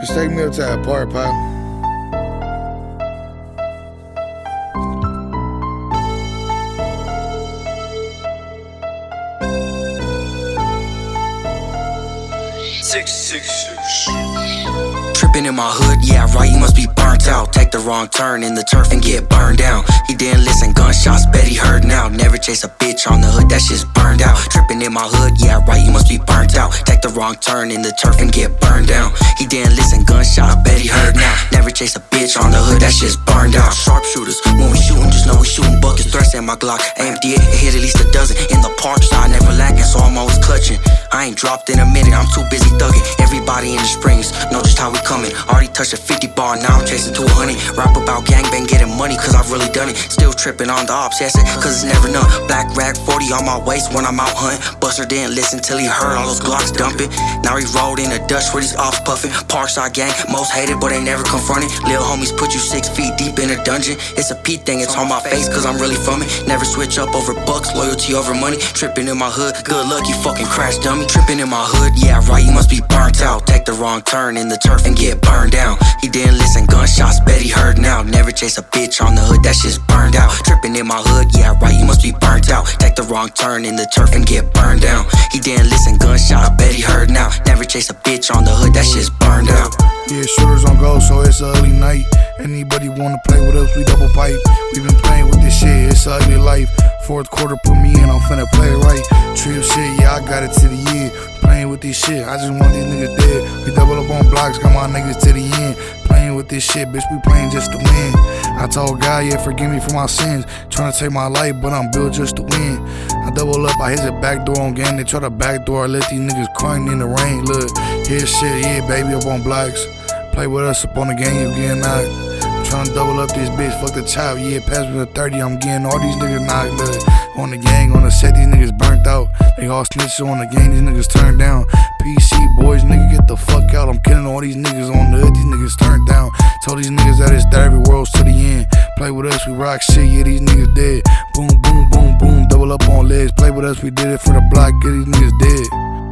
Just take me up to that part, pal. Six, six, six. Tripping in my hood, yeah, right, you must be burnt out. Take the wrong turn in the turf and get burned down. He didn't listen, gunshots, bet he heard now. Chase a bitch on the hood, that shit's burned out. Tripping in my hood, yeah, right, you must be burnt out. Take the wrong turn in the turf and get burned down. He didn't listen, gunshot, I bet he heard now. Never chase a bitch on the hood, that shit's burned out. Sharpshooters, when we shootin', just know we shootin' Threats at my Glock, AMD, it hit at least a dozen. In the park, so I never lacking, so I'm always clutching. I ain't dropped in a minute, I'm too busy thugging. Everybody in the springs know just how we coming. Already touched a 50 bar, now I'm chasing 200. Rap about gangbang, getting money, cause I've really done it. Still tripping on the ops, yes, cause it's never none. Black rag 40 on my waist when I'm out hunting. Buster didn't listen till he heard all those Glocks dumping. Now he rolled in the dust with his off puffing. Parkside gang, most hated, but they never confronted. Lil homies put you six feet deep in a dungeon. It's a P thing, it's on my face, cause I'm really from Never switch up over bucks, loyalty over money. Tripping in my hood, good luck, you fucking crash dummy. Tripping in my hood, yeah, right, you must be burnt out. Take the wrong turn in the turf and get burned down. He didn't listen, gunshots, bet he heard now. Never chase a bitch on the hood, that shit's burned out. Tripping in my hood, yeah, right, you must be burnt out. Take the wrong turn in the turf and get burned down. He didn't listen, gunshots, bet he heard now. Never chase a bitch on the hood, that shit's burned out. Yeah, shooters on go, so it's a ugly night. Anybody wanna play with us, we double pipe. we been playing with this shit, it's a ugly life. Fourth quarter, put me in, I'm finna play right. Trip shit, yeah, I got it to the end. Playing with this shit, I just want these niggas dead. We double up on blocks, got my niggas to the end. Playing with this shit, bitch, we playing just to win. I told God, yeah, forgive me for my sins. Trying to take my life, but I'm built just to win. I double up, I hit the back door on game. They try to backdoor, I let these niggas crying in the rain. Look, yeah, shit, yeah, baby, up on blocks. Play with us up on the game, you getting out. I'm tryna double up this bitch, fuck the chop, yeah, pass me the 30, I'm getting all these niggas knocked up. On the gang, on the set, these niggas burnt out. They all snitches on the gang, these niggas turned down. PC boys, nigga, get the fuck out. I'm killing all these niggas on the hood, these niggas turned down. Told these niggas that it's every world's to the end. Play with us, we rock shit, yeah, these niggas dead. Boom, boom, boom, boom, double up on legs. Play with us, we did it for the block, get these niggas dead.